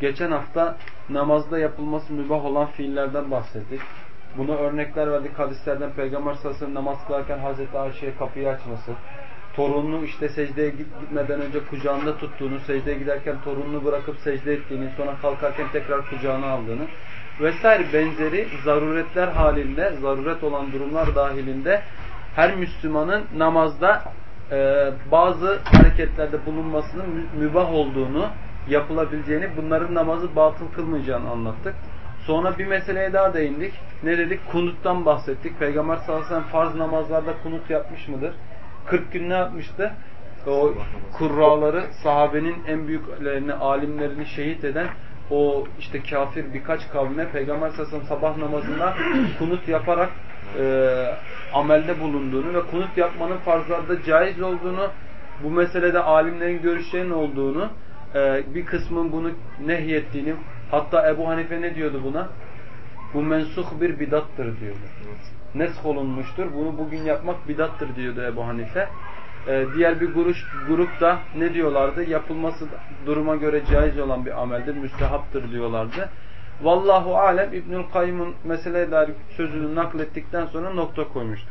Geçen hafta namazda yapılması mübah olan fiillerden bahsettik. Bunu örnekler verdik hadislerden Peygamber sallallahu namaz kılarken Hazreti Ayşe'ye kapıyı açması, torununu işte secdeye gitmeden önce kucağında tuttuğunu, secdeye giderken torununu bırakıp secde ettiğini, sonra kalkarken tekrar kucağına aldığını vesaire benzeri zaruretler halinde, zaruret olan durumlar dahilinde her Müslümanın namazda e, bazı hareketlerde bulunmasının mübah olduğunu yapılabileceğini, bunların namazı batıl kılmayacağını anlattık. Sonra bir meseleye daha değindik. Ne dedik? Kunuttan bahsettik. Peygamber sallallahu aleyhi ve sellem farz namazlarda kunut yapmış mıdır? 40 gün ne yapmıştı? O kurraları, sahabenin en büyüklerini, alimlerini şehit eden o işte kafir birkaç kavme Peygamber sallallahu aleyhi ve sellem sabah namazında kunut yaparak e, amelde bulunduğunu ve kunut yapmanın farzlarda caiz olduğunu, bu meselede alimlerin görüşlerinin olduğunu bir kısmın bunu nehyettiğini hatta Ebu Hanife ne diyordu buna? Bu mensuh bir bidattır diyordu. Nesk olunmuştur. Bunu bugün yapmak bidattır diyordu Ebu Hanife. Ee, diğer bir grup, grup da ne diyorlardı? Yapılması duruma göre caiz olan bir ameldir, müstehaptır diyorlardı. Vallahu alem İbnül Kayyım'ın meseleye dair sözünü naklettikten sonra nokta koymuştu.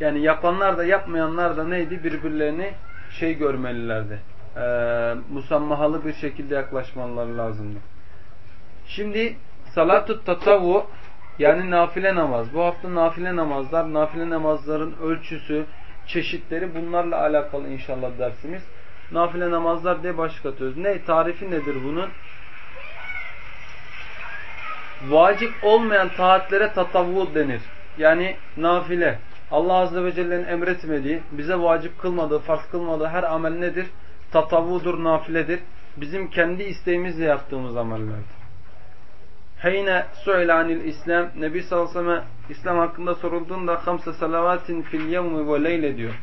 Yani yapanlar da yapmayanlar da neydi? Birbirlerini şey görmelilerdi. E, musammahalı bir şekilde yaklaşmaları lazımdı. Şimdi salatut tatavu yani nafile namaz. Bu hafta nafile namazlar, nafile namazların ölçüsü, çeşitleri bunlarla alakalı inşallah dersimiz. Nafile namazlar diye başlık atıyoruz. Ne? Tarifi nedir bunun? Vacip olmayan taatlere tatavu denir. Yani nafile. Allah Azze ve Celle'nin emretmediği, bize vacip kılmadığı, farz kılmadığı her amel nedir? Tatavudur, nafiledir. Bizim kendi isteğimizle yaptığımız amellerdir. Heyne su'il anil İslam, Nebi sallallahu aleyhi ve sellem İslam hakkında sorulduğunda hamsa salavatin fil yevmi ve leyle diyor.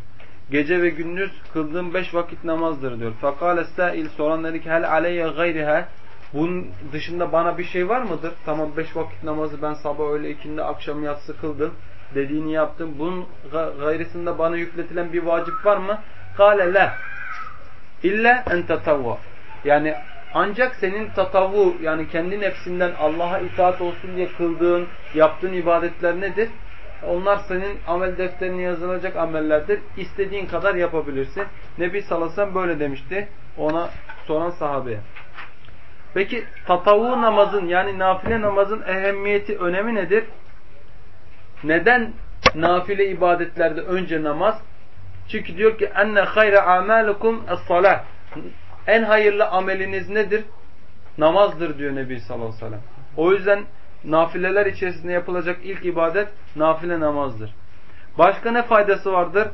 Gece ve gündüz kıldığım beş vakit namazdır diyor. Fakale sa'il soran dedi ki hel aleyye gayriha bunun dışında bana bir şey var mıdır? Tamam beş vakit namazı ben sabah öğle ikindi akşam yatsı kıldım dediğini yaptım. Bunun gayrısında bana yükletilen bir vacip var mı? Kale la. İlla en tatavva. Yani ancak senin tatavu yani kendi nefsinden Allah'a itaat olsun diye kıldığın, yaptığın ibadetler nedir? Onlar senin amel defterine yazılacak amellerdir. İstediğin kadar yapabilirsin. Nebi sellem böyle demişti ona soran sahabeye. Peki tatavu namazın yani nafile namazın ehemmiyeti, önemi nedir? Neden nafile ibadetlerde önce namaz? Çünkü diyor ki enne hayre amalukum es-salah. En hayırlı ameliniz nedir? Namazdır diyor Nebi sallallahu aleyhi ve sellem. O yüzden nafileler içerisinde yapılacak ilk ibadet nafile namazdır. Başka ne faydası vardır?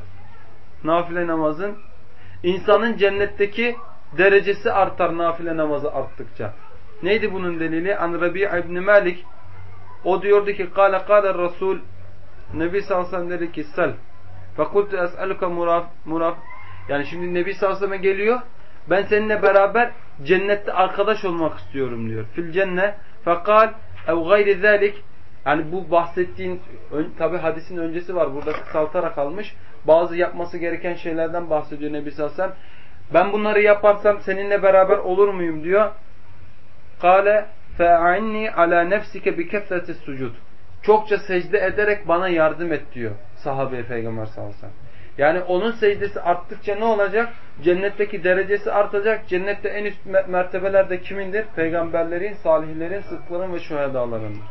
Nafile namazın insanın cennetteki derecesi artar nafile namazı arttıkça. Neydi bunun delili? An Rabi ibn Malik o diyordu ki kâle kâle Resul Nebi sallallahu aleyhi ve sellem dedi ki sel. Fekultu es'aluka muraf, muraf. Yani şimdi Nebi sallallahu aleyhi ve sellem geliyor. Ben seninle beraber cennette arkadaş olmak istiyorum diyor. Fil cenne fekal ev gayri zalik. Yani bu bahsettiğin tabi hadisin öncesi var. Burada kısaltarak almış. Bazı yapması gereken şeylerden bahsediyor Nebi sallallahu aleyhi ve sellem. Ben bunları yaparsam seninle beraber olur muyum diyor. Kale fe'anni ala nefsike bi kefreti sucud çokça secde ederek bana yardım et diyor sahabe peygamber sallallahu. Yani onun secdesi arttıkça ne olacak? Cennetteki derecesi artacak. Cennette en üst mertebelerde kimindir? Peygamberlerin, salihlerin, sıdkların ve şuhedalarındır.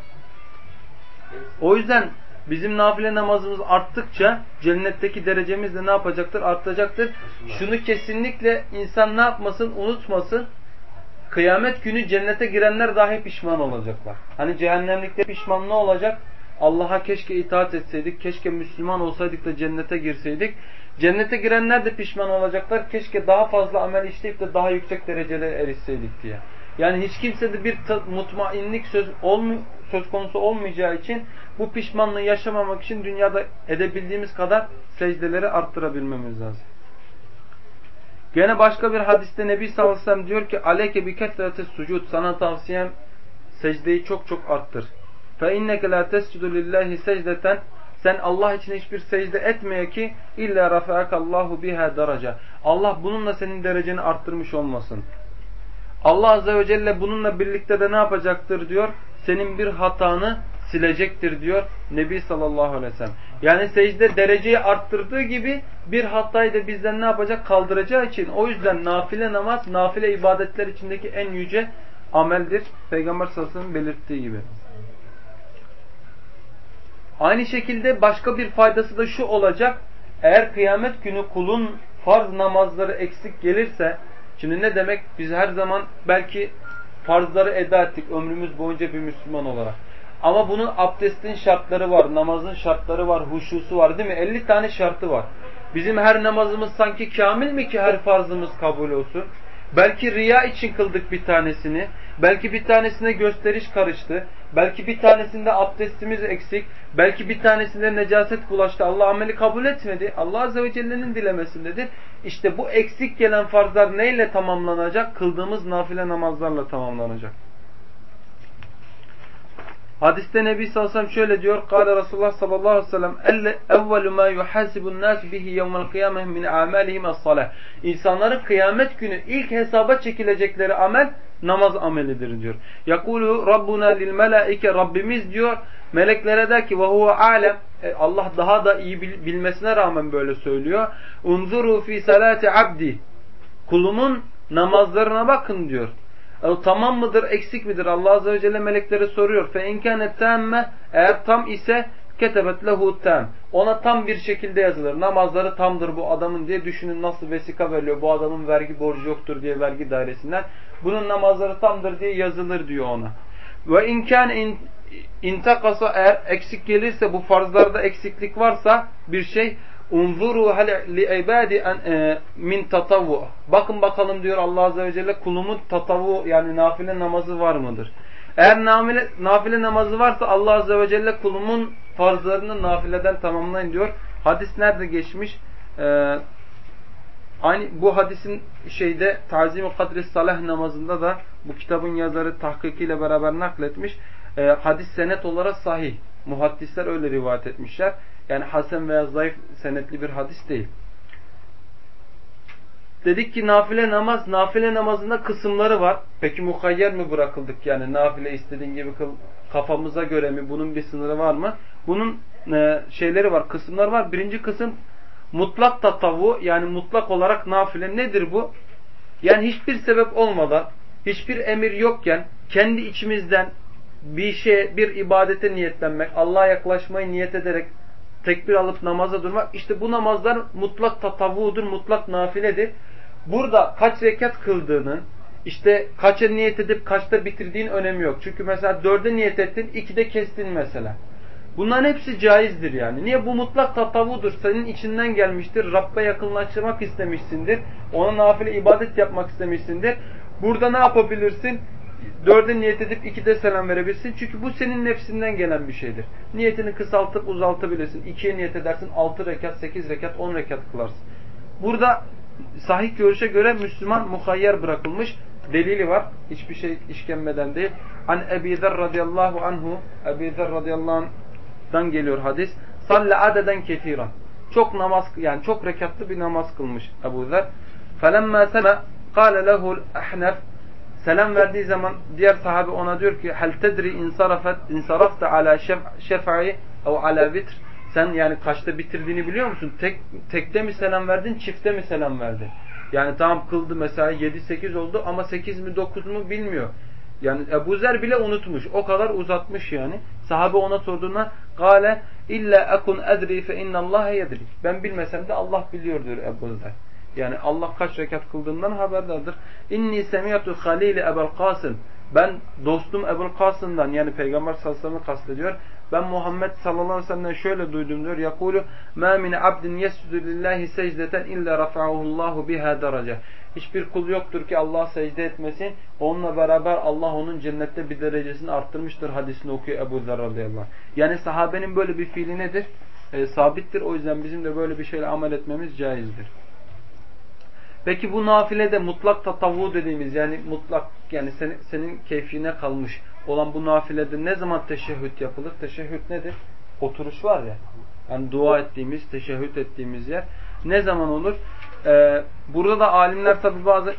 O yüzden bizim nafile namazımız arttıkça cennetteki derecemiz de ne yapacaktır? Artacaktır. Şunu kesinlikle insan ne yapmasın? Unutmasın. Kıyamet günü cennete girenler dahi pişman olacaklar. Hani cehennemlikte pişman ne olacak? Allah'a keşke itaat etseydik, keşke Müslüman olsaydık da cennete girseydik. Cennete girenler de pişman olacaklar. Keşke daha fazla amel işleyip de daha yüksek derecelere erişseydik diye. Yani hiç kimsede bir mutmainlik söz, söz konusu olmayacağı için bu pişmanlığı yaşamamak için dünyada edebildiğimiz kadar secdeleri arttırabilmemiz lazım. Gene başka bir hadiste Nebi sallallahu aleyhi ve sellem diyor ki aleyke bi kesreti sucud sana tavsiyem secdeyi çok çok arttır. Fe inneke la tescudu lillahi secdeten sen Allah için hiçbir secde etmeye ki illa rafa'akallahu biha derece. Allah bununla senin dereceni arttırmış olmasın. Allah azze ve celle bununla birlikte de ne yapacaktır diyor? Senin bir hatanı silecektir diyor Nebi sallallahu aleyhi ve sellem. Yani secde dereceyi arttırdığı gibi bir hatayı da bizden ne yapacak? Kaldıracağı için. O yüzden nafile namaz, nafile ibadetler içindeki en yüce ameldir. Peygamber sallallahu aleyhi ve sellem belirttiği gibi. Aynı şekilde başka bir faydası da şu olacak. Eğer kıyamet günü kulun farz namazları eksik gelirse, şimdi ne demek? Biz her zaman belki farzları eda ettik ömrümüz boyunca bir Müslüman olarak. Ama bunun abdestin şartları var, namazın şartları var, huşusu var değil mi? 50 tane şartı var. Bizim her namazımız sanki kamil mi ki her farzımız kabul olsun? Belki riya için kıldık bir tanesini. Belki bir tanesine gösteriş karıştı. Belki bir tanesinde abdestimiz eksik. Belki bir tanesinde necaset bulaştı. Allah ameli kabul etmedi. Allah Azze ve Celle'nin dilemesindedir. İşte bu eksik gelen farzlar neyle tamamlanacak? Kıldığımız nafile namazlarla tamamlanacak. Hadiste Nebi sallallahu aleyhi şöyle diyor. Kale Resulullah sallallahu aleyhi ve sellem evvelu ma yuhasibun nas bihi yevmel kıyameh min amalihim es-salah. İnsanların kıyamet günü ilk hesaba çekilecekleri amel namaz amelidir diyor. Yakulu Rabbuna lil melaike Rabbimiz diyor meleklere der ki ve huve alem e, Allah daha da iyi bilmesine rağmen böyle söylüyor. Unzuru fi salati abdi kulumun namazlarına bakın diyor. O tamam mıdır, eksik midir? Allah Azze ve Celle meleklere soruyor. Fe inkâne tâmme eğer tam ise ketebet lehu tam. Ona tam bir şekilde yazılır. Namazları tamdır bu adamın diye düşünün nasıl vesika veriliyor. Bu adamın vergi borcu yoktur diye vergi dairesinden. Bunun namazları tamdır diye yazılır diyor ona. Ve imkan intakasa eğer eksik gelirse bu farzlarda eksiklik varsa bir şey unzuru li ibadi e, min tatavvu. Bakın bakalım diyor Allah azze ve celle kulumun tatavu yani nafile namazı var mıdır? Eğer nafile, nafile namazı varsa Allah azze ve celle kulumun farzlarını nafileden tamamlayın diyor. Hadis nerede geçmiş? Ee, aynı bu hadisin şeyde Tazim-i Kadri Salah namazında da bu kitabın yazarı tahkikiyle beraber nakletmiş. Ee, hadis senet olarak sahih. Muhaddisler öyle rivayet etmişler. Yani hasen veya zayıf senetli bir hadis değil. Dedik ki nafile namaz, nafile namazında kısımları var. Peki muhayyer mi bırakıldık? Yani nafile istediğin gibi kıl, kafamıza göre mi? Bunun bir sınırı var mı? Bunun e, şeyleri var, kısımları var. Birinci kısım mutlak tatavu yani mutlak olarak nafile nedir bu? Yani hiçbir sebep olmadan, hiçbir emir yokken kendi içimizden bir şey, bir ibadete niyetlenmek, Allah'a yaklaşmayı niyet ederek tekbir alıp namaza durmak. İşte bu namazlar mutlak tatavudur, mutlak nafiledir. Burada kaç rekat kıldığının, işte kaça niyet edip kaçta bitirdiğin önemi yok. Çünkü mesela dörde niyet ettin, ikide kestin mesela. Bunların hepsi caizdir yani. Niye? Bu mutlak tatavudur. Senin içinden gelmiştir. Rabbe yakınlaşmak istemişsindir. Ona nafile ibadet yapmak istemişsindir. Burada ne yapabilirsin? Dörde niyet edip ikide selam verebilirsin. Çünkü bu senin nefsinden gelen bir şeydir. Niyetini kısaltıp uzaltabilirsin. İkiye niyet edersin. Altı rekat, sekiz rekat, on rekat kılarsın. Burada sahih görüşe göre Müslüman muhayyer bırakılmış. Delili var. Hiçbir şey işkenmeden değil. An Ebi Zer radıyallahu anhu Ebi Zer radıyallahu anh'dan geliyor hadis. Salle adeden ketiran. Çok namaz yani çok rekatlı bir namaz kılmış Ebu Zer. Felemma sema kâle lehul ahnef Selam verdiği zaman diğer sahabe ona diyor ki hel tedri insarafet insarafta ala şef'i ev ala vitr sen yani kaçta bitirdiğini biliyor musun? Tek tekte mi selam verdin, çifte mi selam verdin? Yani tamam kıldı mesela 7-8 oldu ama 8 mi 9 mu bilmiyor. Yani Ebu Zer bile unutmuş. O kadar uzatmış yani. Sahabe ona sorduğuna gale illa akun edri fe innallaha yedri. Ben bilmesem de Allah biliyor diyor Ebu Zer. Yani Allah kaç rekat kıldığından haberdardır. İnni semiyatu halili Ebel Kasım. Ben dostum Ebul Kasım'dan yani Peygamber sallallahu aleyhi ve kastediyor. Ben Muhammed sallallahu aleyhi ve sellem'den şöyle duydum diyor. Yakulu ma min abdin yescudu lillahi secdeten illa rafa'ahullahu biha derece. Hiçbir kul yoktur ki Allah secde etmesin. Onunla beraber Allah onun cennette bir derecesini arttırmıştır hadisini okuyor Ebu Zer. Yani sahabenin böyle bir fiili nedir? E, sabittir. O yüzden bizim de böyle bir şeyle amel etmemiz caizdir. Peki bu nafilede mutlak tatavu dediğimiz yani mutlak yani senin, senin keyfine kalmış olan bu nafilede ne zaman teşehhüt yapılır? Teşehhüt nedir? Oturuş var ya. Yani dua ettiğimiz, teşehhüt ettiğimiz yer. Ne zaman olur? Ee, burada da alimler tabi bazı e,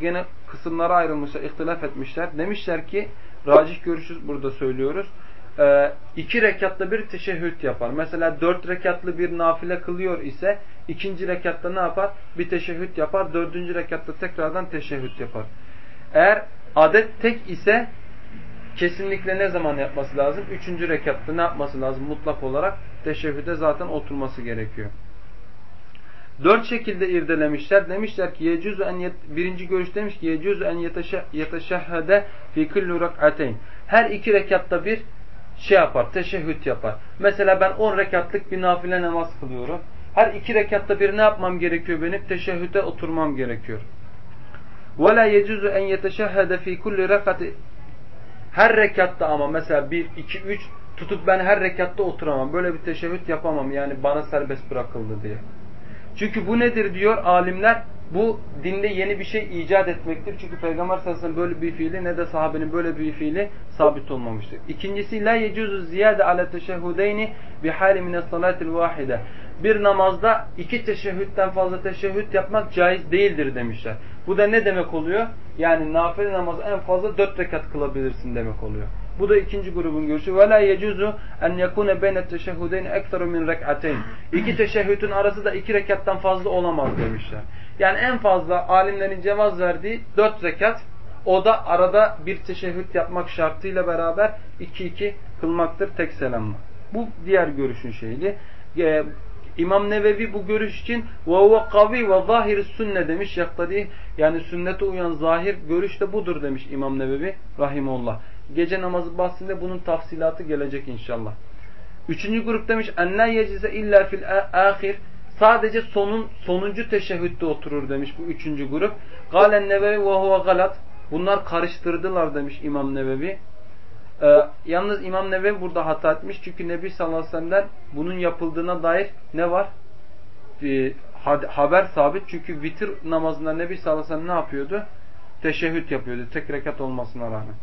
gene kısımlara ayrılmışlar, ihtilaf etmişler. Demişler ki, racih görüşü burada söylüyoruz. Ee, iki rekatta bir teşehhüt yapar. Mesela dört rekatlı bir nafile kılıyor ise ikinci rekatta ne yapar? Bir teşehhüt yapar. Dördüncü rekatta tekrardan teşehhüt yapar. Eğer adet tek ise kesinlikle ne zaman yapması lazım? Üçüncü rekatta ne yapması lazım? Mutlak olarak teşehhüde zaten oturması gerekiyor. Dört şekilde irdelemişler. Demişler ki yecuzu en birinci görüş demiş ki yecuzu en yeteşehhede fi kulli rak'ateyn. Her iki rekatta bir şey yapar, teşehhüt yapar. Mesela ben on rekatlık bir nafile namaz kılıyorum. Her iki rekatta bir ne yapmam gerekiyor benim? Teşehhüde oturmam gerekiyor. وَلَا يَجُزُ اَنْ يَتَشَهَّدَ ف۪ي كُلِّ رَكَةِ Her rekatta ama mesela 1, 2, 3 tutup ben her rekatta oturamam. Böyle bir teşehhüt yapamam yani bana serbest bırakıldı diye. Çünkü bu nedir diyor alimler? Bu dinde yeni bir şey icat etmektir. Çünkü Peygamber sallallahu aleyhi ve sellem böyle bir fiili ne de sahabenin böyle bir fiili sabit olmamıştır. İkincisi la yecuzu ziyade ala teşehhudeyni bi hali min salatil vahide. Bir namazda iki teşehhütten fazla teşehhüt yapmak caiz değildir demişler. Bu da ne demek oluyor? Yani nafile namazı en fazla dört rekat kılabilirsin demek oluyor. Bu da ikinci grubun görüşü. Ve la yecuzu en yekune beyne teşehhudeyn ekseru min rek'ateyn. İki teşehhütün arası da iki rekattan fazla olamaz demişler. Yani en fazla alimlerin cevaz verdiği dört zekat. O da arada bir teşehhüt yapmak şartıyla beraber iki iki kılmaktır tek selamla. Bu diğer görüşün şeyli. Ee, İmam Nevevi bu görüş için ve huve kavi ve zahir sünne demiş. Yaktadi yani sünnete uyan zahir görüş de budur demiş İmam Nevevi rahimullah. Gece namazı bahsinde bunun tafsilatı gelecek inşallah. Üçüncü grup demiş enne yecize illa fil ahir sadece sonun sonuncu teşehhütte oturur demiş bu üçüncü grup. Galen Nevevi ve huve galat. Bunlar karıştırdılar demiş İmam Nevevi. Ee, yalnız İmam Nevevi burada hata etmiş. Çünkü Nebi sallallahu aleyhi ve sellem'den bunun yapıldığına dair ne var? Ee, haber sabit. Çünkü vitir namazında Nebi sallallahu aleyhi ve sellem ne yapıyordu? Teşehhüt yapıyordu. Tek rekat olmasına rağmen.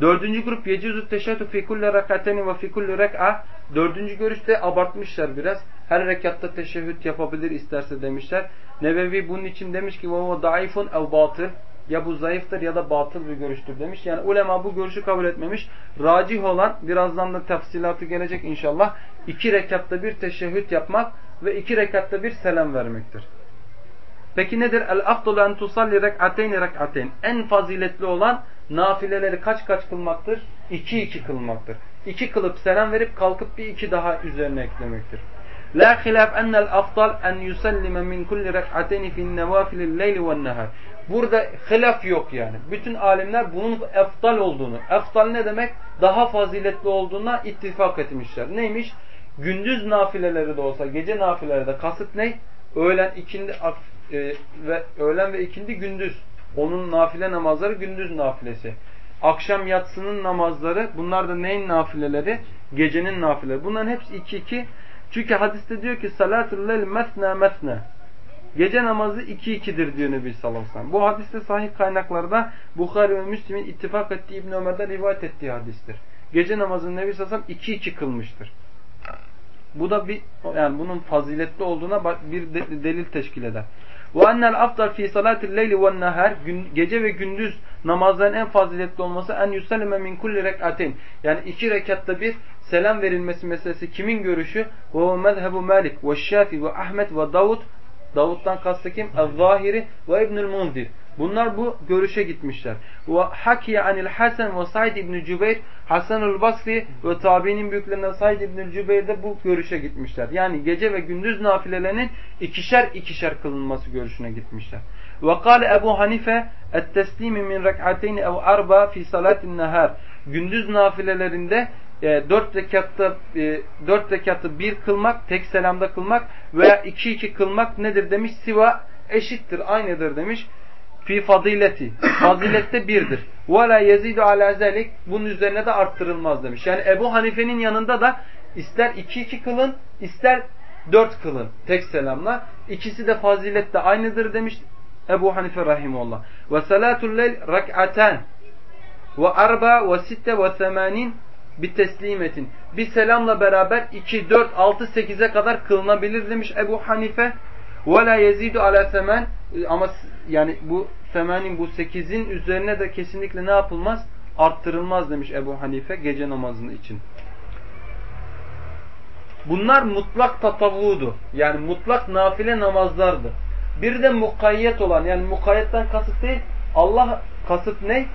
Dördüncü grup yecizu teşehhüdü fi kulli rekateni ve fi kulli rek'a. Dördüncü görüşte abartmışlar biraz. Her rekatta teşehhüt yapabilir isterse demişler. Nebevi bunun için demiş ki وَهُوَ daifun ev batıl. Ya bu zayıftır ya da batıl bir görüştür demiş. Yani ulema bu görüşü kabul etmemiş. Racih olan birazdan da tafsilatı gelecek inşallah. İki rekatta bir teşehhüt yapmak ve iki rekatta bir selam vermektir. Peki nedir? El afdalu en tusalli rek'ateyni rek'ateyn. En faziletli olan nafileleri kaç kaç kılmaktır? İki iki kılmaktır. İki kılıp selam verip kalkıp bir iki daha üzerine eklemektir. La hilaf ennel afdal en yusallime min kulli rek'ateyni fin nevafilil leyli ve nehar. Burada hilaf yok yani. Bütün alimler bunun eftal olduğunu, eftal ne demek? Daha faziletli olduğuna ittifak etmişler. Neymiş? Gündüz nafileleri de olsa, gece nafileleri de kasıt ne? Öğlen, ikindi e, ve öğlen ve ikindi gündüz. Onun nafile namazları gündüz nafilesi. Akşam yatsının namazları bunlar da neyin nafileleri? Gecenin nafileleri. Bunların hepsi iki iki. Çünkü hadiste diyor ki salatul lel mesna mesna. Gece namazı iki ikidir diyor Nebi sallallahu aleyhi ve sellem. Bu hadiste sahih kaynaklarda Bukhari ve Müslim'in ittifak ettiği İbn Ömer'den rivayet ettiği hadistir. Gece namazını Nebi sallallahu aleyhi ve sellem iki iki kılmıştır. Bu da bir yani bunun faziletli olduğuna bir delil teşkil eder. Ve ennel afdal fi salatil leyli ve nehar gece ve gündüz namazların en faziletli olması en yusallime min kulli rek'atin. Yani iki rekatta bir selam verilmesi meselesi kimin görüşü? Ve mezhebu Malik ve Şafi ve Ahmet ve Davud Davud'dan kastı kim? El-Zahiri ve İbnül Munzir. Bunlar bu görüşe gitmişler. Ve hakiye anil Hasan ve Said İbn Cübeyr, Hasanul Basri ve tabiinin büyüklerinden Said İbn Cübeyr de bu görüşe gitmişler. Yani gece ve gündüz nafilelerinin ikişer ikişer kılınması görüşüne gitmişler. Ve kâle Ebu Hanife et-teslimi min rek'ateyni ev arba fi salatin nehar. Gündüz nafilelerinde e, dört rekatta e, dört rekatı bir kılmak, tek selamda kılmak veya iki iki kılmak nedir demiş? Siva eşittir, aynıdır demiş. Fi fazileti. Fazilette birdir. Ve la yezidu ala zelik. Bunun üzerine de arttırılmaz demiş. Yani Ebu Hanife'nin yanında da ister iki iki kılın, ister dört kılın tek selamla. İkisi de fazilette aynıdır demiş Ebu Hanife rahimullah. Ve salatul leyl rak'aten ve arba ve sitte ve semanin bir teslimetin. Bir selamla beraber 2, 4, 6, 8'e kadar kılınabilir demiş Ebu Hanife. La yezidu ala semen ama yani bu semenin bu 8'in üzerine de kesinlikle ne yapılmaz? Arttırılmaz demiş Ebu Hanife gece namazının için. Bunlar mutlak tatavudu. Yani mutlak nafile namazlardı. Bir de mukayyet olan yani mukayyetten kasıt değil Allah kasıt ne?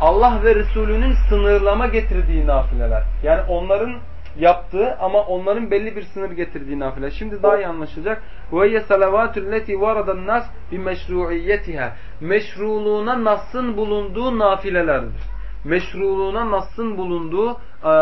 Allah ve Resulünün sınırlama getirdiği nafileler. Yani onların yaptığı ama onların belli bir sınır getirdiği nafile. Şimdi daha iyi anlaşılacak. وَيَّ سَلَوَاتُ الَّتِي وَرَدَ النَّاسِ بِمَشْرُعِيَّتِهَا Meşruluğuna Nas'ın bulunduğu nafilelerdir. Meşruluğuna Nas'ın bulunduğu e,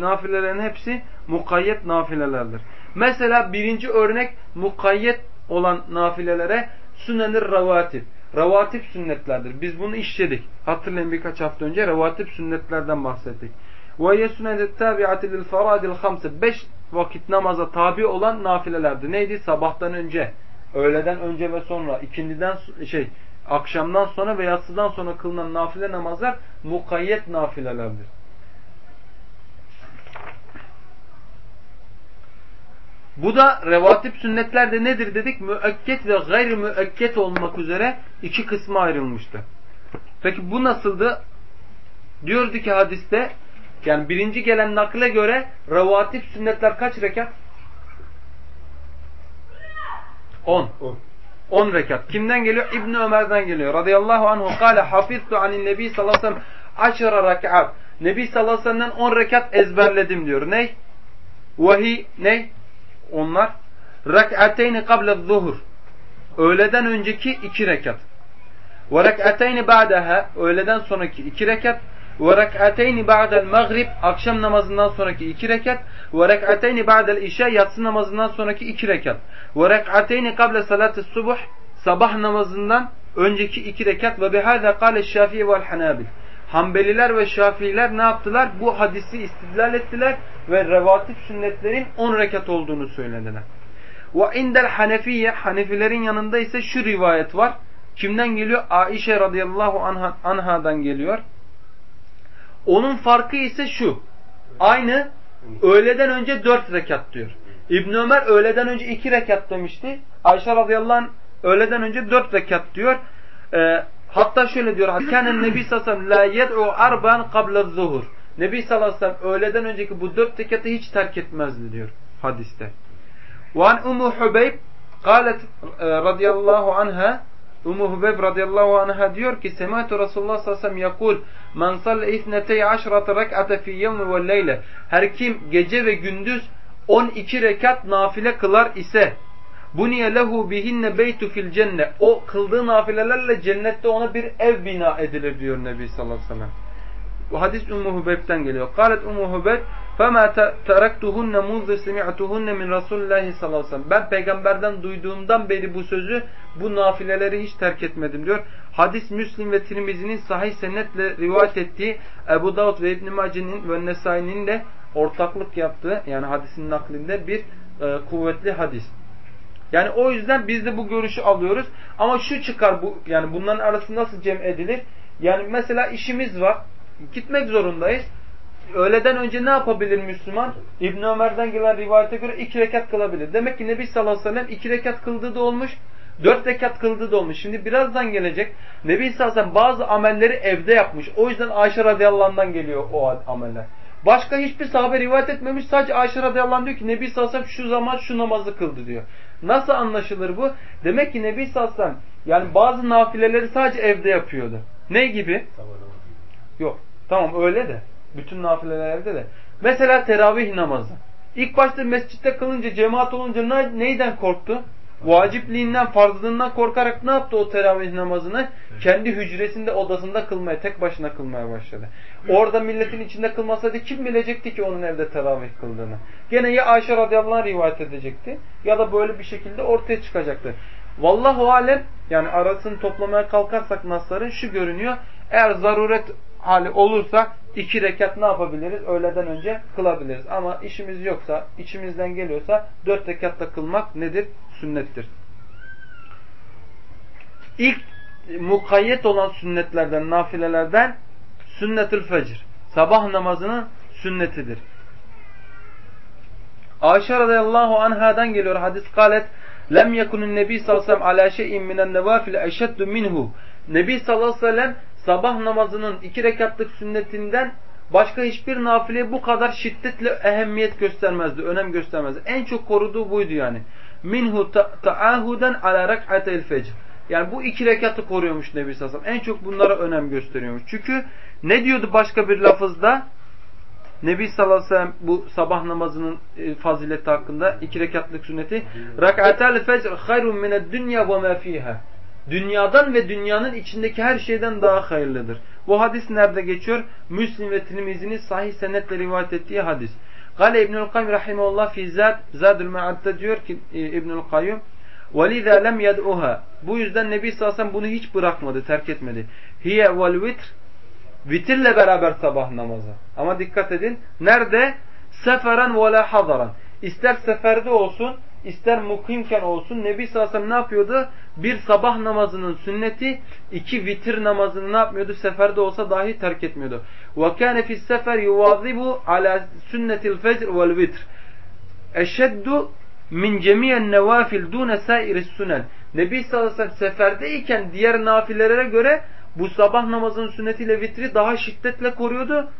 nafilelerin hepsi mukayyet nafilelerdir. Mesela birinci örnek mukayyet olan nafilelere sünenir ravatib. Ravatip sünnetlerdir. Biz bunu işledik. Hatırlayın birkaç hafta önce ravatip sünnetlerden bahsettik. Ve yesunedet tabi'ati lil faradil hamse. Beş vakit namaza tabi olan nafilelerdi. Neydi? Sabahtan önce, öğleden önce ve sonra, ikindiden şey, akşamdan sonra ve yatsıdan sonra kılınan nafile namazlar mukayyet nafilelerdir. Bu da revatip sünnetlerde nedir dedik? Müekket ve gayri müekket olmak üzere iki kısma ayrılmıştı. Peki bu nasıldı? Diyordu ki hadiste yani birinci gelen nakle göre revatip sünnetler kaç rekat? 10. 10 rekat. Kimden geliyor? İbn Ömer'den geliyor. Radıyallahu anhu kâle hafiztu anin nebi sallallahu aleyhi ve sellem aşara rekat. Nebi sallallahu aleyhi ve sellem'den 10 rekat ezberledim diyor. Ney? Vahiy ney? Onlar rek'ateyni kable zuhur. Öğleden önceki iki rekat. Ve rek'ateyni ba'daha. Öğleden sonraki iki rekat. Ve rek'ateyni ba'del maghrib. Akşam namazından sonraki iki rekat. Ve rek'ateyni ba'del işe. Yatsı namazından sonraki iki rekat. Ve rek'ateyni kable salatı subuh. Sabah namazından önceki iki rekat. Ve bihâzâ kâle şafii vel hanabil. Hanbeliler ve Şafiiler ne yaptılar? Bu hadisi istidlal ettiler ve revatip sünnetlerin 10 rekat olduğunu söylediler. Ve indel Hanefiye Hanefilerin yanında ise şu rivayet var. Kimden geliyor? Aişe radıyallahu anha, anhadan geliyor. Onun farkı ise şu. Aynı öğleden önce 4 rekat diyor. İbn Ömer öğleden önce 2 rekat demişti. Ayşe radıyallahu anh öğleden önce 4 rekat diyor. Ee, Hatta şöyle diyor. Hakkânen Nebi sallallahu aleyhi ve sellem la yed'u arban qabla zuhur. Nebi sallallahu aleyhi ve sellem öğleden önceki bu dört rekatı hiç terk etmezdi diyor hadiste. Ve an Ummu Hubeyb قالت radıyallahu anha Ummu Hubeyb radıyallahu anha diyor ki Sematu Resulullah sallallahu aleyhi ve sellem yakul Men salle ithnetey aşrata rek'ate fi yevmi ve leyle Her kim gece ve gündüz 12 rekat nafile kılar ise Buniye lehu bihinne beytu fil cennet. O kıldığı nafilelerle cennette ona bir ev bina edilir diyor Nebi sallallahu aleyhi ve sellem. Bu hadis Ummu Hubeb'den geliyor. Kalet Ummu Hubeb فَمَا تَرَكْتُهُنَّ مُنْذِ سَمِعْتُهُنَّ مِنْ رَسُولِ اللّٰهِ sallallahu aleyhi ve sellem. Ben peygamberden duyduğumdan beri bu sözü, bu nafileleri hiç terk etmedim diyor. Hadis Müslim ve Tirmizi'nin sahih senetle rivayet ettiği Ebu Davud ve İbn-i Mace'nin ve Nesai'nin de ortaklık yaptığı yani hadisin naklinde bir e, kuvvetli hadis. Yani o yüzden biz de bu görüşü alıyoruz. Ama şu çıkar bu yani bunların arası nasıl cem edilir? Yani mesela işimiz var. Gitmek zorundayız. Öğleden önce ne yapabilir Müslüman? İbn Ömer'den gelen rivayete göre iki rekat kılabilir. Demek ki Nebi sallallahu aleyhi ve sellem iki rekat kıldığı da olmuş. Dört rekat kıldığı da olmuş. Şimdi birazdan gelecek. Nebi sallallahu aleyhi ve sellem bazı amelleri evde yapmış. O yüzden Ayşe radıyallahu anh'dan geliyor o ameller. Başka hiçbir sahabe rivayet etmemiş. Sadece Ayşe radıyallahu diyor ki Nebi sallallahu aleyhi ve sellem şu zaman şu namazı kıldı diyor. Nasıl anlaşılır bu? Demek ki Nebi sallallahu aleyhi ve sellem yani bazı nafileleri sadece evde yapıyordu. Ne gibi? Yok. Tamam öyle de. Bütün nafileler evde de. Mesela teravih namazı. İlk başta mescitte kılınca, cemaat olunca neyden korktu? Vacipliğinden, farzlığından korkarak ne yaptı o teravih namazını? Kendi hücresinde, odasında kılmaya, tek başına kılmaya başladı. Orada milletin içinde kılmasaydı kim bilecekti ki onun evde teravih kıldığını? Gene ya Ayşe radıyallahu anh rivayet edecekti ya da böyle bir şekilde ortaya çıkacaktı. Vallahu alem yani arasını toplamaya kalkarsak nasların şu görünüyor. Eğer zaruret hali olursa iki rekat ne yapabiliriz? Öğleden önce kılabiliriz. Ama işimiz yoksa, içimizden geliyorsa dört rekatta kılmak nedir? Sünnettir. İlk mukayyet olan sünnetlerden, nafilelerden sünnetül fecr. Sabah namazının sünnetidir. Ayşe radıyallahu anhadan geliyor hadis kalet lem yekunun nebi sallallahu aleyhi ve sellem ala minen nevafil eşeddu minhu. Nebi sallallahu aleyhi ve sellem sabah namazının iki rekatlık sünnetinden başka hiçbir nafileye bu kadar şiddetle ehemmiyet göstermezdi, önem göstermezdi. En çok koruduğu buydu yani. Minhu ta'ahuden ala rak'atel fecr. Yani bu iki rekatı koruyormuş Nebi sellem. En çok bunlara önem gösteriyormuş. Çünkü ne diyordu başka bir lafızda? Nebi sallallahu aleyhi ve sellem bu sabah namazının e, fazileti hakkında iki rekatlık sünneti. Rak'atel fecr hayrun mined dünya ve ma fiha. Dünyadan ve dünyanın içindeki her şeyden daha hayırlıdır. Bu hadis nerede geçiyor? Müslim ve Tirmizi'nin sahih senetle rivayet ettiği hadis. Gale İbnül Kayyum rahimehullah fi Zad Zadül Me'ad'da diyor ki e, İbnül Kayyum وَلِذَا لَمْ يَدْعُهَا Bu yüzden Nebi sallallahu aleyhi ve sellem bunu hiç bırakmadı, terk etmedi. Hiye vel vitr Vitirle beraber sabah namazı. Ama dikkat edin. Nerede? Seferen ve la hadaran. İster seferde olsun, ister mukimken olsun Nebi sallallahu aleyhi ve sellem ne yapıyordu? Bir sabah namazının sünneti, iki vitir namazını ne yapmıyordu? Seferde olsa dahi terk etmiyordu. وَكَانَ فِي السَّفَرِ يُوَاظِبُ عَلَى سُنَّةِ الْفَجْرِ وَالْوِتْرِ اَشَدُّ min cemiyen nevafil dune sairi sunen. Nebi sallallahu aleyhi ve sellem seferdeyken diğer nafilelere göre bu sabah namazının sünnetiyle vitri daha şiddetle koruyordu.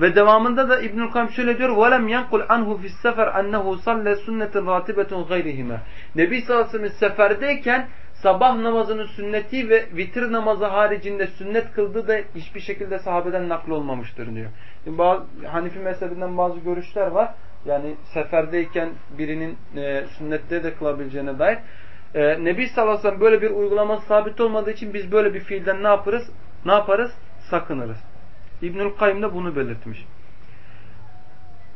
Ve devamında da İbnül Kayyum şöyle diyor: "Velem yankul anhu fis sefer ennehu salle sunneten ratibetun gayrihima." Nebi sallallahu aleyhi seferdeyken sabah namazının sünneti ve vitir namazı haricinde sünnet kıldığı da hiçbir şekilde sahabeden nakl olmamıştır diyor. Bazı, Hanifi mezhebinden bazı görüşler var. Yani seferdeyken birinin e, sünnette de kılabileceğine dair. E, Nebi sallallahu böyle bir uygulaması sabit olmadığı için biz böyle bir fiilden ne yaparız? Ne yaparız? Sakınırız. İbnül Kayyum da bunu belirtmiş.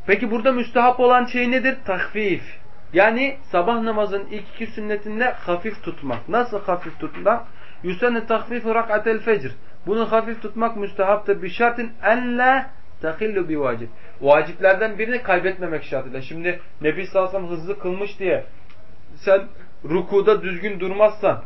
Peki burada müstehap olan şey nedir? Tahfif. Yani sabah namazın ilk iki sünnetinde hafif tutmak. Nasıl hafif tutmak? Yusenne tahfifu rak'atel fecr. Bunu hafif tutmak müstehaptır. Bir şartın enle tahillu bi vacip. Vaciplerden birini kaybetmemek şartıyla. Şimdi Nebi sallallahu hızlı kılmış diye sen rukuda düzgün durmazsan,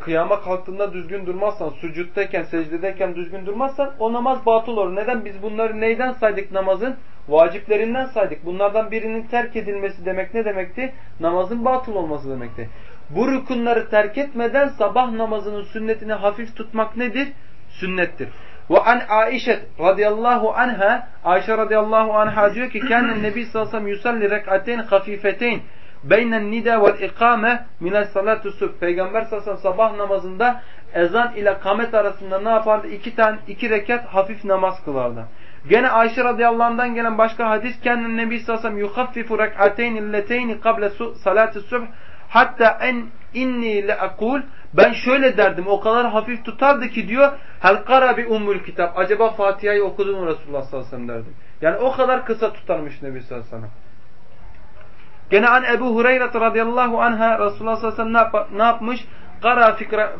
kıyama kalktığında düzgün durmazsan, sucuttayken, secdedeyken düzgün durmazsan o namaz batıl olur. Neden? Biz bunları neyden saydık namazın? Vaciplerinden saydık. Bunlardan birinin terk edilmesi demek ne demekti? Namazın batıl olması demekti. Bu rükunları terk etmeden sabah namazının sünnetini hafif tutmak nedir? Sünnettir. Ve an Aişe radıyallahu anha Ayşe radıyallahu anha diyor ki kendi Nebi sallallahu aleyhi ve sellem yusalli rek'ateyn hafifeteyn beynen nida vel ikame minel salatu subh. Peygamber sallallahu aleyhi ve sellem sabah namazında ezan ile kamet arasında ne yapardı? İki tane iki rekat hafif namaz kılardı. Gene Ayşe radıyallahu anh'dan gelen başka hadis kendi Nebi sallallahu aleyhi ve sellem yuhaffifu rek'ateyn illeteyni kable salati subh hatta en inni le akul ben şöyle derdim o kadar hafif tutardı ki diyor hel kara bi ummul kitap acaba Fatiha'yı okudu mu Resulullah sallallahu aleyhi ve sellem derdim. Yani o kadar kısa tutarmış Nebi sallallahu aleyhi ve sellem. Gene an Ebu Hureyre radıyallahu anha Resulullah sallallahu aleyhi ve sellem ne yapmış? Kara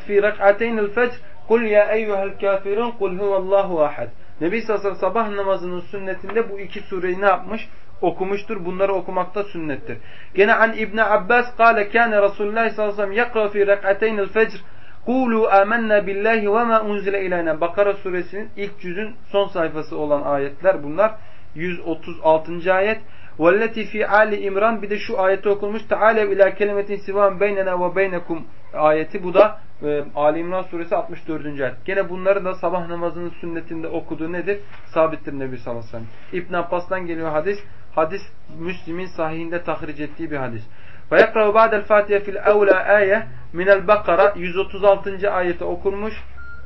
fi rak'ateynil fecr kul ya eyyuhel kafirun kul huvallahu ahad. Nebi sallallahu aleyhi sabah namazının sünnetinde bu iki sureyi ne yapmış? Okumuştur. Bunları okumakta sünnettir. Gene an İbn Abbas kâle kâne Resulullah sallallahu aleyhi ve sellem yakra fi rak'ateynil fecr Kulu amennâ billahi ve ma unzile ileyna. Bakara suresinin ilk cüzün son sayfası olan ayetler bunlar. 136. ayet. وَالَّتِي فِي Ali İmran bir de şu ayeti okunmuş. تَعَالَوْ اِلَى كَلِمَةٍ سِوَانْ بَيْنَنَا وَبَيْنَكُمْ ayeti. Bu da e, Ali İmran suresi 64. ayet. Gene bunları da sabah namazının sünnetinde okuduğu nedir? Sabittir Nebi sallallahu aleyhi ve sellem. İbn Abbas'tan geliyor hadis. Hadis Müslim'in sahihinde tahric ettiği bir hadis. وَيَقْرَوْ بَعْدَ الْفَاتِحَ فِي الْاَوْلَى آيَةِ مِنَ الْبَقَرَةِ 136. ayeti okunmuş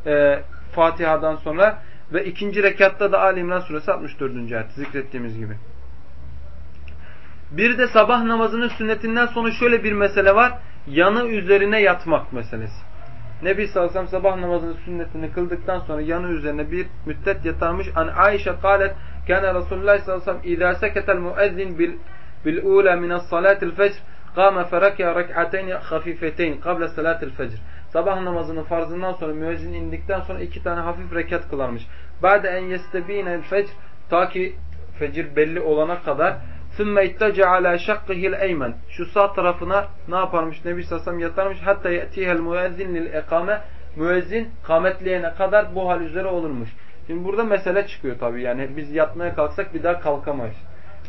e, Fatiha'dan sonra ve ikinci rekatta da Ali İmran suresi 64. ayet zikrettiğimiz gibi. Bir de sabah namazının sünnetinden sonra şöyle bir mesele var. Yanı üzerine yatmak meselesi. Nebi sallallahu sabah namazının sünnetini kıldıktan sonra yanı üzerine bir müddet yatarmış. An Ayşe kalet kana Resulullah sallallahu aleyhi ve sellem idâ seketel muezzin bil bil ula min salatil fecr kâme ferakya rek'ateyn hafifeteyn kable salatil fecr. Sabah namazının farzından sonra müezzin indikten sonra iki tane hafif rekat kılarmış. Ba'de en yestebînel fecr ta ki fecir belli olana kadar ثُمَّ اِتَّجَ عَلَى شَقِّهِ الْاَيْمَنِ Şu sağ tarafına ne yaparmış? Nebi Sassam yatarmış. Hatta يَأْتِيهَ الْمُيَزِّنْ لِلْاَقَامَ Müezzin kametleyene kadar bu hal üzere olurmuş. Şimdi burada mesele çıkıyor tabii. Yani biz yatmaya kalksak bir daha kalkamayız.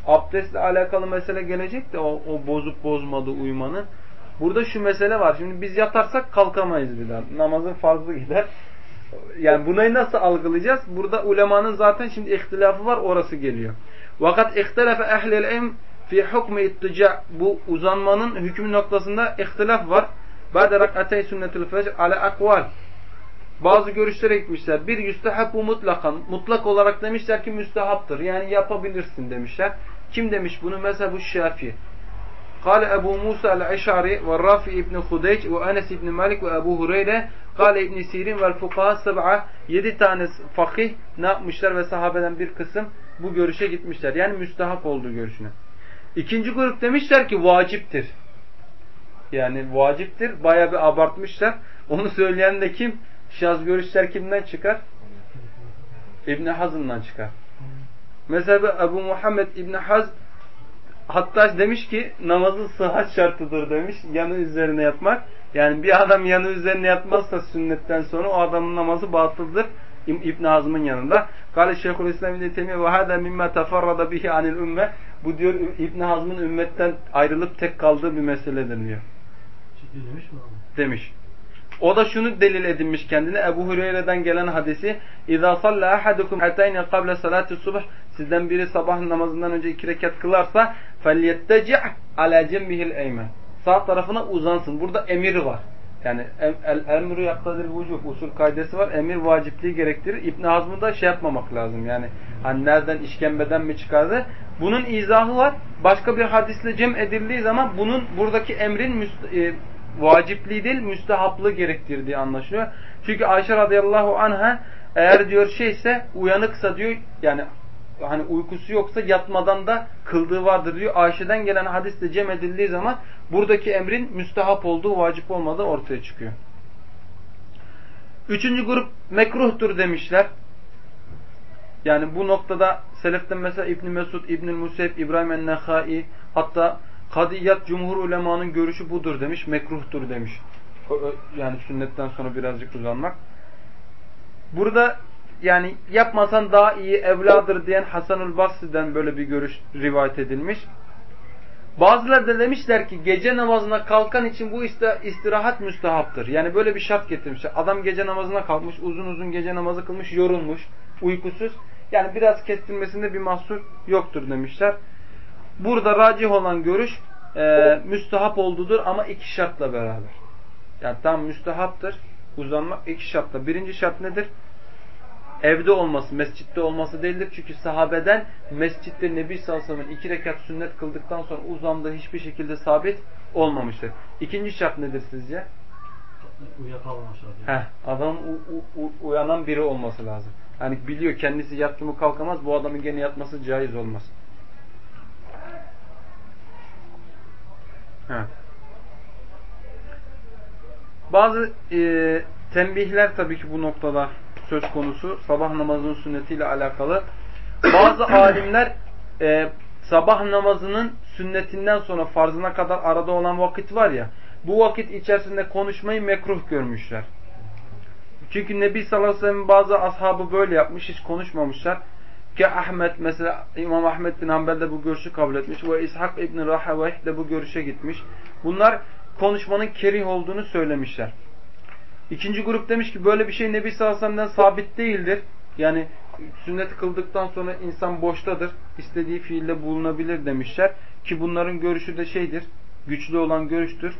Abdestle alakalı mesele gelecek de o, o bozup bozmadı uyumanın. Burada şu mesele var. Şimdi biz yatarsak kalkamayız bir daha. Namazın fazlı gider. Yani bunayı nasıl algılayacağız? Burada ulemanın zaten şimdi ihtilafı var. Orası geliyor. Vakat ihtelefe ehlil ilm fi hukmi ittica. Bu uzanmanın hükmü noktasında ihtilaf var. Ba'de rak'atey sünnetul fecr ale akval. Bazı görüşlere gitmişler. Bir yüstehabu mutlakan. Mutlak olarak demişler ki müstehaptır. Yani yapabilirsin demişler. Kim demiş bunu? Mesela bu Şafii. قال أبو موسى الأشعري والرافع بن خديج وأنس بن مالك وأبو هريرة قال İbn Sirin vel fukaha seb'a yedi tane fakih ne yapmışlar ve sahabeden bir kısım bu görüşe gitmişler. Yani müstahap olduğu görüşüne. İkinci grup demişler ki vaciptir. Yani vaciptir. Baya bir abartmışlar. Onu söyleyen de kim? Şaz görüşler kimden çıkar? İbni Hazm'dan çıkar. Mesela Ebu Muhammed İbni Haz hatta demiş ki namazın sıhhat şartıdır demiş. Yanı üzerine yatmak. Yani bir adam yanı üzerine yatmazsa sünnetten sonra o adamın namazı batıldır. İbn Hazm'ın yanında. Kale Şeyhülislam İbn Teymiye ve hada mimma teferrada bihi anil ümme. Bu diyor İbn Hazm'ın ümmetten ayrılıp tek kaldığı bir meseledir diyor. Demiş mi abi? Demiş. O da şunu delil edinmiş kendine Ebu Hureyre'den gelen hadisi İzâ salla ahadukum hatayne kable salati subh Sizden biri sabah namazından önce iki rekat kılarsa فَلْيَتَّجِعْ عَلَى cembihil eymen Sağ tarafına uzansın. Burada emir var. Yani el emru yaktadır vücub usul kaidesi var. Emir vacipliği gerektirir. İbn Hazm'ı da şey yapmamak lazım. Yani hani nereden işkembeden mi çıkardı? Bunun izahı var. Başka bir hadisle cem edildiği zaman bunun buradaki emrin e, vacipliği değil müstehaplığı gerektirdiği anlaşılıyor. Çünkü Ayşe radıyallahu anha eğer diyor şeyse uyanıksa diyor yani hani uykusu yoksa yatmadan da kıldığı vardır diyor. Ayşe'den gelen hadiste cem edildiği zaman buradaki emrin müstehap olduğu, vacip olmadığı ortaya çıkıyor. Üçüncü grup mekruhtur demişler. Yani bu noktada seleften mesela İbn Mesud, İbn Museb, İbrahim en-Nehai hatta Kadiyat cumhur ulemanın görüşü budur demiş, mekruhtur demiş. Yani sünnetten sonra birazcık uzanmak. Burada yani yapmasan daha iyi evladır diyen Hasanul Basri'den böyle bir görüş rivayet edilmiş. Bazıları da demişler ki gece namazına kalkan için bu istirahat müstehaptır. Yani böyle bir şart getirmişler. Adam gece namazına kalkmış, uzun uzun gece namazı kılmış, yorulmuş, uykusuz. Yani biraz kestirmesinde bir mahsur yoktur demişler. Burada racih olan görüş e, müstehap olduğudur ama iki şartla beraber. Yani tam müstehaptır uzanmak iki şartla. Birinci şart nedir? Evde olması, mescitte olması değildir. Çünkü sahabeden mescitte Nebi sallallahu aleyhi ve sellem iki rekat sünnet kıldıktan sonra uzandığı hiçbir şekilde sabit olmamıştır. İkinci şart nedir sizce? Uyuyakalmamış Heh, adam uyanan biri olması lazım. Yani biliyor kendisi yattı mı kalkamaz, bu adamın gene yatması caiz olmaz. Evet. Bazı e, tembihler tabii ki bu noktada söz konusu. Sabah namazının sünnetiyle alakalı. Bazı alimler e, sabah namazının sünnetinden sonra farzına kadar arada olan vakit var ya bu vakit içerisinde konuşmayı mekruh görmüşler. Çünkü Nebi sallallahu aleyhi ve sellem bazı ashabı böyle yapmış hiç konuşmamışlar. Ki Ahmet mesela İmam Ahmet bin Hanbel de bu görüşü kabul etmiş ve İshak İbn Rahaveh de bu görüşe gitmiş. Bunlar konuşmanın kerih olduğunu söylemişler. İkinci grup demiş ki böyle bir şey Nebi sallallahu aleyhi ve sabit değildir. Yani sünnet kıldıktan sonra insan boştadır. İstediği fiilde bulunabilir demişler. Ki bunların görüşü de şeydir. Güçlü olan görüştür.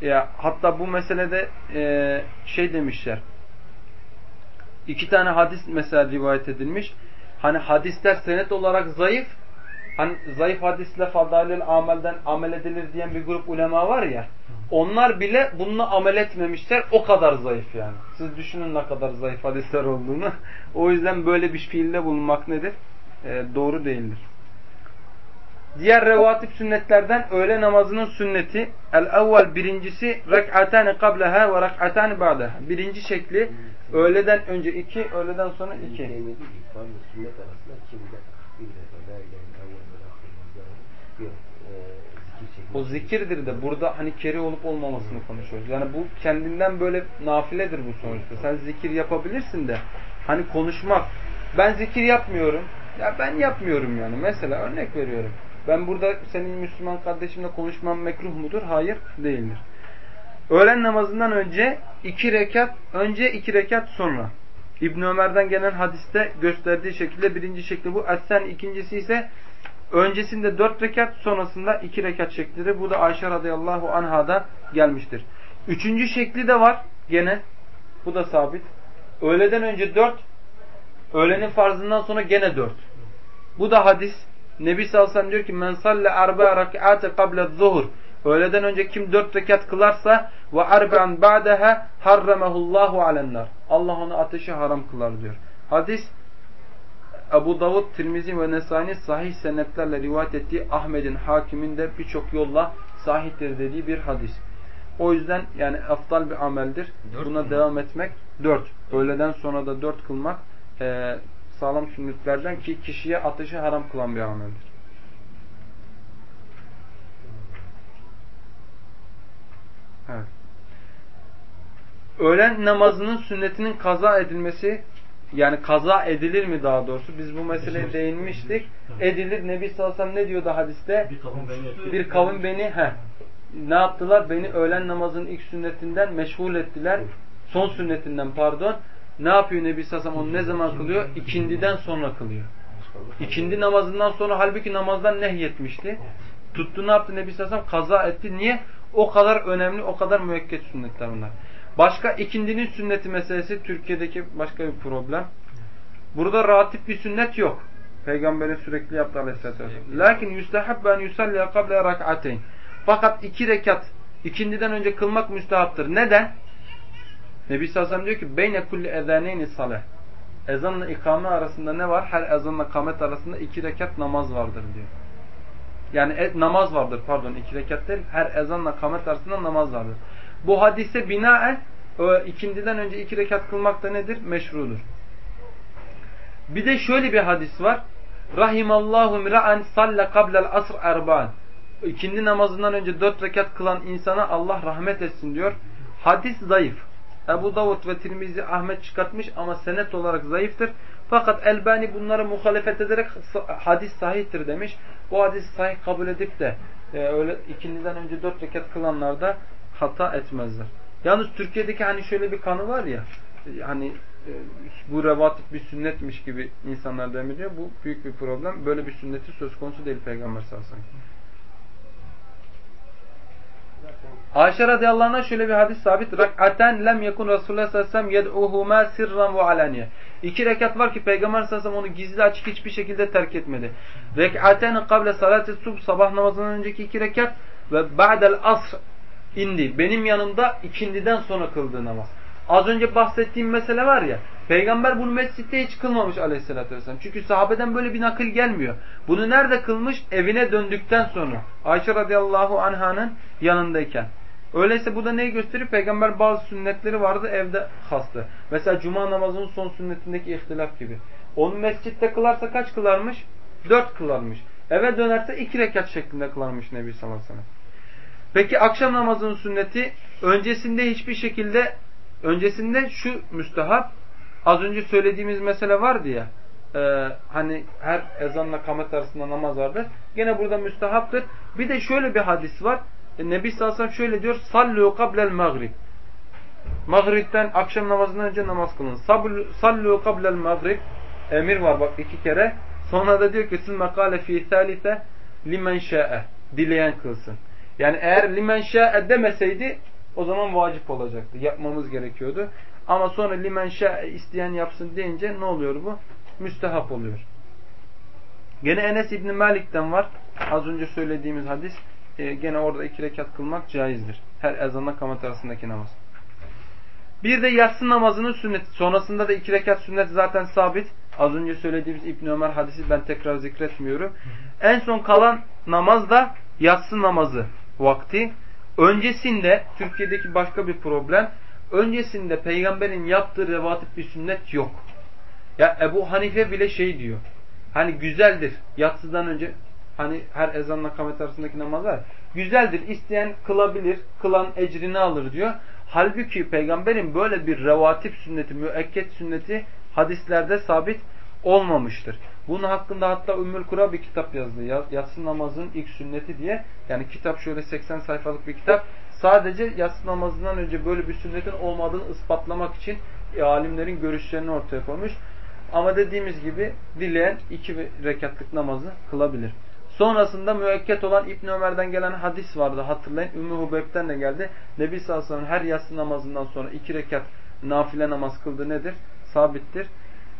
Ya, hatta bu meselede e, şey demişler. İki tane hadis mesela rivayet edilmiş hani hadisler senet olarak zayıf hani zayıf hadisle fadailül amelden amel edilir diyen bir grup ulema var ya onlar bile bununla amel etmemişler. O kadar zayıf yani. Siz düşünün ne kadar zayıf hadisler olduğunu. O yüzden böyle bir fiilde bulunmak nedir? Ee, doğru değildir. Diğer revatip sünnetlerden öğle namazının sünneti el-evvel birincisi rek'atani qableha ve rek'atani ba'daha. Birinci şekli öğleden önce iki, öğleden sonra iki. Sünnet arasında kimde O zikirdir de burada hani keri olup olmamasını konuşuyoruz. Yani bu kendinden böyle nafiledir bu sonuçta. Sen zikir yapabilirsin de hani konuşmak. Ben zikir yapmıyorum. Ya ben yapmıyorum yani. Mesela örnek veriyorum. Ben burada senin Müslüman kardeşimle konuşmam mekruh mudur? Hayır değildir. Öğlen namazından önce iki rekat, önce iki rekat sonra. İbn Ömer'den gelen hadiste gösterdiği şekilde birinci şekli bu. Esen ikincisi ise öncesinde dört rekat sonrasında iki rekat şeklidir. Bu da Ayşe radıyallahu anhada gelmiştir. Üçüncü şekli de var gene. Bu da sabit. Öğleden önce dört, öğlenin farzından sonra gene dört. Bu da hadis. Nebi sallallahu diyor ki men salle arba'a rak'ate kable zuhur. Öğleden önce kim dört rekat kılarsa ve arba'an ba'daha harramahullahu alennar. Allah onu ateşe haram kılar diyor. Hadis Ebu Davud, Tirmizi ve Nesani sahih senetlerle rivayet ettiği Ahmet'in, Hakim'in de birçok yolla sahihtir dediği bir hadis. O yüzden yani aftal bir ameldir. Dört Buna mı? devam etmek dört. Öğleden sonra da dört kılmak e, sağlam sünnetlerden ki kişiye ateşi haram kılan bir ameldir. Evet. Öğlen namazının sünnetinin kaza edilmesi yani kaza edilir mi daha doğrusu? Biz bu meseleye değinmiştik. Edilir. Nebi sallallahu aleyhi ve sellem ne diyordu hadiste? Bir kavim beni, bir kavim beni he, ne yaptılar? Beni öğlen namazının ilk sünnetinden meşgul ettiler. Son sünnetinden pardon. Ne yapıyor Nebi sallallahu aleyhi ve sellem? Onu ne zaman kılıyor? İkindiden sonra kılıyor. İkindi namazından sonra halbuki namazdan nehyetmişti. Tuttu ne yaptı Nebi sallallahu aleyhi ve sellem? Kaza etti. Niye? O kadar önemli, o kadar müekket sünnetler bunlar. Başka ikindinin sünneti meselesi Türkiye'deki başka bir problem. Burada ratip bir sünnet yok. Peygamberin sürekli yaptığı aleyhissalatü vesselam. Lakin yüstehab ben yusalliye kable rak'ateyn. Fakat iki rekat ikindiden önce kılmak müstehaptır. Neden? Nebi sallallahu diyor ki beyne kulli ezaneyni saleh. Ezanla ikame arasında ne var? Her ezanla kamet arasında iki rekat namaz vardır diyor. Yani e, namaz vardır pardon iki rekat değil. Her ezanla kamet arasında namaz vardır. Bu hadise binaen ikindiden önce iki rekat kılmak da nedir? Meşrudur. Bir de şöyle bir hadis var. Rahimallahu mira'an salle kablel asr erba'an. İkindi namazından önce dört rekat kılan insana Allah rahmet etsin diyor. Hadis zayıf. Ebu Davud ve Tirmizi Ahmet çıkartmış ama senet olarak zayıftır. Fakat Elbani bunlara muhalefet ederek hadis sahihtir demiş. Bu hadis sahih kabul edip de e, öyle ikindiden önce dört rekat kılanlar da hata etmezler. Yalnız Türkiye'deki hani şöyle bir kanı var ya hani e, bu revatip bir sünnetmiş gibi insanlar devam ediyor. Bu büyük bir problem. Böyle bir sünneti söz konusu değil Peygamber sallallahu aleyhi ve sellem. Ayşe radıyallahu anh'a şöyle bir hadis sabit. Rak'aten lem yekun Resulullah sallallahu aleyhi ve sellem yed'uhuma sirran ve alaniye. İki rekat var ki Peygamber sallallahu aleyhi ve sellem onu gizli açık hiçbir şekilde terk etmedi. Rek'aten kable salati sub sabah namazından önceki iki rekat ve ba'del asr indi. Benim yanımda ikindiden sonra kıldığı namaz. Az önce bahsettiğim mesele var ya, Peygamber bunu mescitte hiç kılmamış aleyhissalatü vesselam. Çünkü sahabeden böyle bir nakil gelmiyor. Bunu nerede kılmış? Evine döndükten sonra. Ayşe radıyallahu anhanın yanındayken. Öyleyse bu da neyi gösteriyor? Peygamber bazı sünnetleri vardı evde hastı. Mesela cuma namazının son sünnetindeki ihtilaf gibi. Onu mescitte kılarsa kaç kılarmış? Dört kılarmış. Eve dönerse iki rekat şeklinde kılarmış Nebi sallallahu aleyhi ve sellem. Peki akşam namazının sünneti öncesinde hiçbir şekilde öncesinde şu müstehap az önce söylediğimiz mesele vardı ya e, hani her ezanla kamet arasında namaz vardır. Gene burada müstehaptır. Bir de şöyle bir hadis var. E, Nebi sallallahu şöyle diyor. Sallu kablel maghrib. Maghrib'den akşam namazından önce namaz kılın. Sallu kablel maghrib. Emir var bak iki kere. Sonra da diyor ki sümme kâle fî thâlite limen şâ'e. Dileyen kılsın. Yani eğer limen şa'e demeseydi o zaman vacip olacaktı. Yapmamız gerekiyordu. Ama sonra limen şa'e isteyen yapsın deyince ne oluyor bu? Müstehap oluyor. Gene Enes İbni Malik'ten var. Az önce söylediğimiz hadis. E, gene orada iki rekat kılmak caizdir. Her ezanla kamet arasındaki namaz. Bir de yatsı namazının sünneti. Sonrasında da iki rekat sünnet zaten sabit. Az önce söylediğimiz İbn Ömer hadisi ben tekrar zikretmiyorum. En son kalan namaz da yatsı namazı vakti. Öncesinde Türkiye'deki başka bir problem. Öncesinde peygamberin yaptığı revatip bir sünnet yok. Ya Ebu Hanife bile şey diyor. Hani güzeldir. Yatsıdan önce hani her ezanla kamet arasındaki namazlar güzeldir. İsteyen kılabilir. Kılan ecrini alır diyor. Halbuki peygamberin böyle bir revatip sünneti, müekket sünneti hadislerde sabit olmamıştır. Bunun hakkında hatta Ümmül Kura bir kitap yazdı. Yatsı namazın ilk sünneti diye. Yani kitap şöyle 80 sayfalık bir kitap. Sadece yatsı namazından önce böyle bir sünnetin olmadığını ispatlamak için e, alimlerin görüşlerini ortaya koymuş. Ama dediğimiz gibi dileyen iki rekatlık namazı kılabilir. Sonrasında müekket olan İbn Ömer'den gelen hadis vardı hatırlayın. Ümmü Hubeyb'den de geldi. Nebi sallallahu aleyhi ve sellem her yatsı namazından sonra iki rekat nafile namaz kıldı nedir? Sabittir.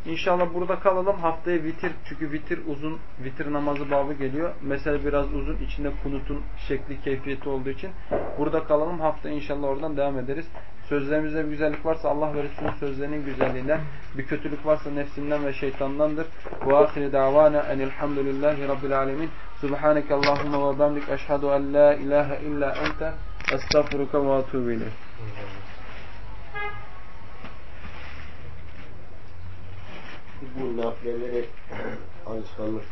İnşallah burada kalalım. Haftaya vitir. Çünkü vitir uzun. Vitir namazı babı geliyor. Mesele biraz uzun. içinde kunutun şekli, keyfiyeti olduğu için. Burada kalalım. Hafta inşallah oradan devam ederiz. Sözlerimizde bir güzellik varsa Allah ve Resulünün sözlerinin güzelliğinden. Bir kötülük varsa nefsinden ve şeytandandır. Ve ahire davana enilhamdülillahi rabbil alemin. Subhaneke Allahumma ve bamdik. Eşhedü en la ilahe illa ente. Estağfuruka ve atubu Bu nafileleri alışkanlık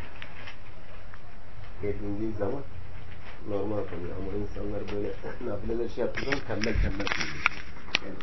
edindiği zaman normal oluyor. Ama insanlar böyle nafileleri şey yaptığı zaman tembel tembel. Yani